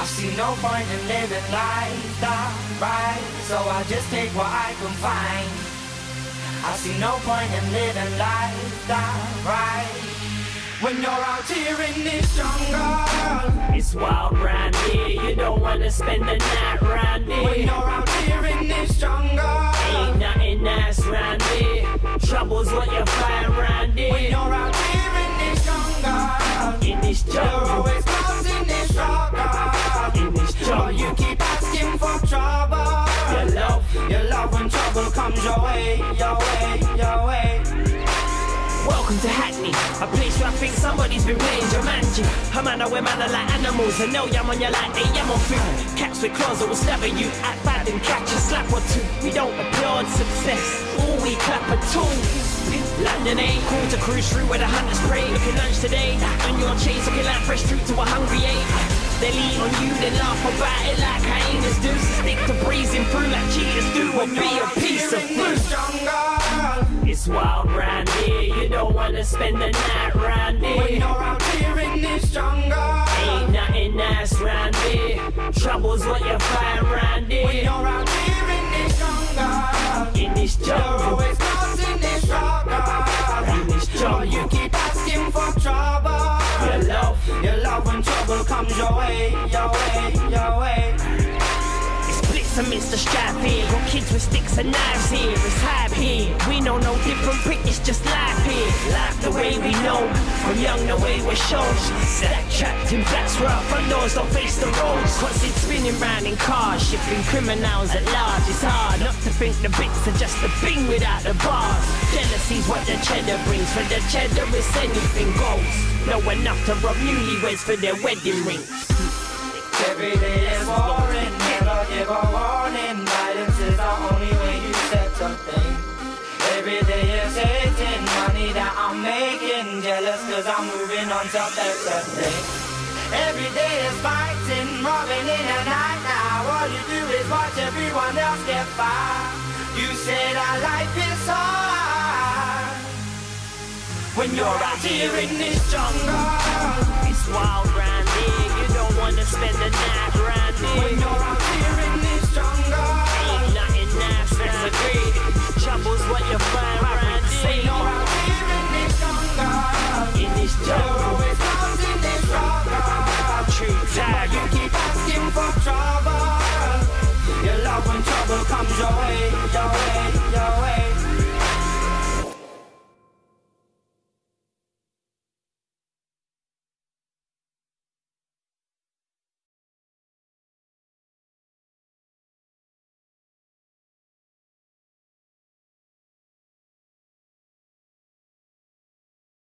I see no point in living life that right, so I just take what I can find. I see no point in living life that right. When you're out here in this jungle, It's wild round here, you don't wanna spend the night round when you're out here in this jungle, Ain't nothing nice round here. Trouble's what you find comes your way, your way, your way. Welcome to Hackney, a place where I think somebody's been playing Jumanji. A man, I wear man like animals, and no yam on your like they yam on food. Cats with claws that will stab at you, act bad and catch a slap or two. We don't applaud success, all we clap at tools. London ain't cool to cruise through where the hunters prey. Looking lunch today, on your chase, looking like fresh fruit to a hungry ape. They lean on you, then laugh about it like hyenas do. Stick to breezing through like cheaters or be a piece of fruit. jungle, It's wild round here, you don't wanna spend the night round when here. you're out here in this jungle, Ain't nothing nice round here. Trouble's what you find round when here. you're out here in this jungle, In this jungle, you're jungle, always causing this struggle. in this But you jungle. keep asking for trouble. Your love, Your love when trouble comes your way, your way, your way. Amidst the strife here. Got kids with sticks and knives here. It's hype here. We know no different, prick, it's just life here. Life the way we know. From young the way we're shown. Stack trapped in flats where our front doors don't face the roads. Constant spinning round in cars, shipping criminals at large. It's hard not to think the bits are just a thing without the bars. Jealousy's what the cheddar brings. For the cheddar, it's anything goes. Know enough to rob newlyweds for their wedding rings. Cause I'm moving on self-accepting. Every day is fighting, robbing in the night now. All you do is watch everyone else get by. You said that life is hard. When you're out here in this jungle. It's wild round here, you don't wanna spend the night round When here. But you keep asking for trouble. Your love when trouble comes your way, your way,